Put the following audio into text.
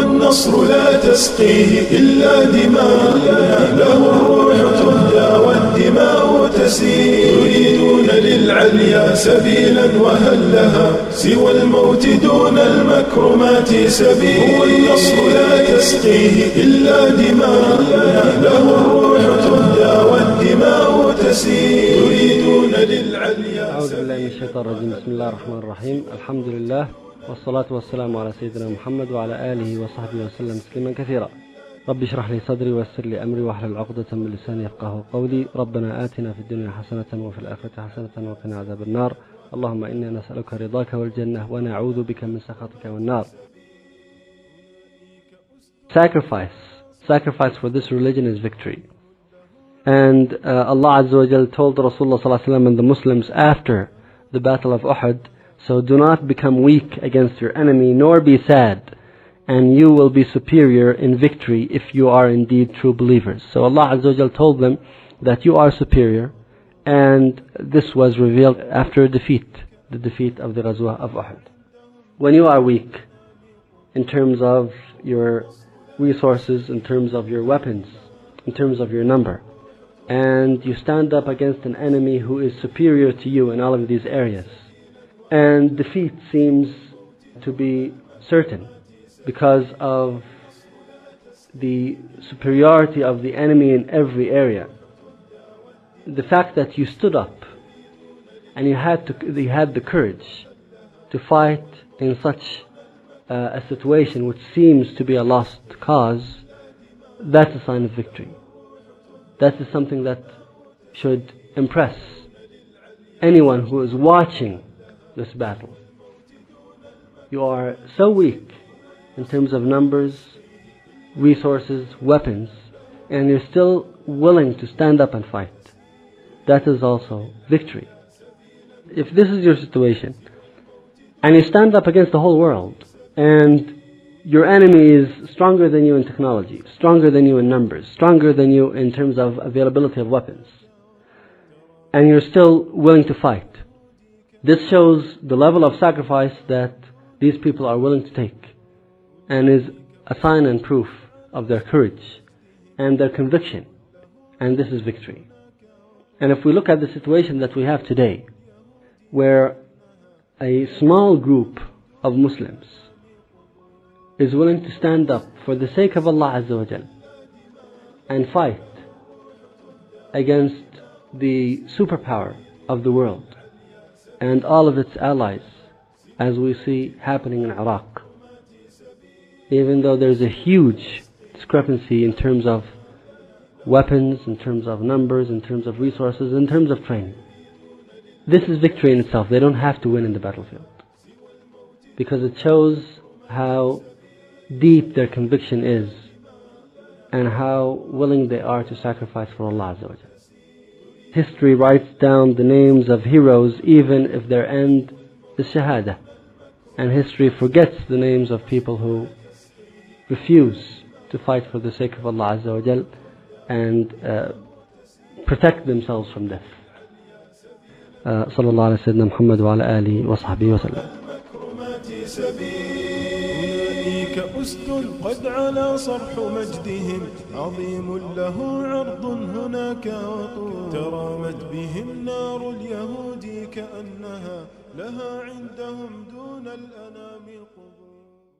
والنصر لا تسقيه إلا دماء له الروح تهدى والدماء تسيل يريدون للعليا سبيلا وهل لها؟ سوى الموت دون المكرمات سبيل. هو النصر لا تسقيه إلا دماء له الروح تهدى والدماء تسيل يريدون للعليا أعوذ بالله من الشيطان الرجيم. بسم الله الرحمن الرحيم. الحمد لله. والصلاة والسلام على سيدنا محمد وعلى آله وصحبه وسلم تسليما كثيرا رب اشرح لي صدري ويسر لي أمري واحلل عقدة من لساني يفقه قولي ربنا آتنا في الدنيا حسنة وفي الآخرة حسنة وقنا عذاب النار اللهم إنا نسألك رضاك والجنة ونعوذ بك من سخطك والنار Sacrifice. Sacrifice for this religion is victory. And uh, Allah Azza wa Jal told Rasulullah Sallallahu Alaihi Wasallam and the Muslims after the Battle of Uhud, so do not become weak against your enemy, nor be sad, and you will be superior in victory if you are indeed true believers. So Allah Azza told them that you are superior, and this was revealed after a defeat, the defeat of the Ghazwa of Uhud. When you are weak, in terms of your resources, in terms of your weapons, in terms of your number, and you stand up against an enemy who is superior to you in all of these areas. And defeat seems to be certain because of the superiority of the enemy in every area. The fact that you stood up and you had, to, you had the courage to fight in such uh, a situation which seems to be a lost cause, that's a sign of victory. That is something that should impress anyone who is watching this battle. You are so weak in terms of numbers, resources, weapons, and you're still willing to stand up and fight. That is also victory. If this is your situation, and you stand up against the whole world, and your enemy is stronger than you in technology, stronger than you in numbers, stronger than you in terms of availability of weapons. And you're still willing to fight. This shows the level of sacrifice that these people are willing to take and is a sign and proof of their courage and their conviction. And this is victory. And if we look at the situation that we have today, where a small group of Muslims is willing to stand up for the sake of Allah Azza wa Jal and fight against the superpower of the world and all of its allies as we see happening in Iraq. Even though there's a huge discrepancy in terms of weapons, in terms of numbers, in terms of resources, in terms of training. This is victory in itself. They don't have to win in the battlefield. Because it shows how deep their conviction is and how willing they are to sacrifice for Allah History writes down the names of heroes even if their end is shahada. And history forgets the names of people who refuse to fight for the sake of Allah Azza wa Jal and uh, protect themselves from death. Uh, صلى الله على سيدنا محمد وعلى آله وصحبه وسلم. هنالك أسد قد علا صرح مجدهم عظيم له عرض هناك وطول. ترامت بهم نار اليهود كأنها لها عندهم دون الأنام قوة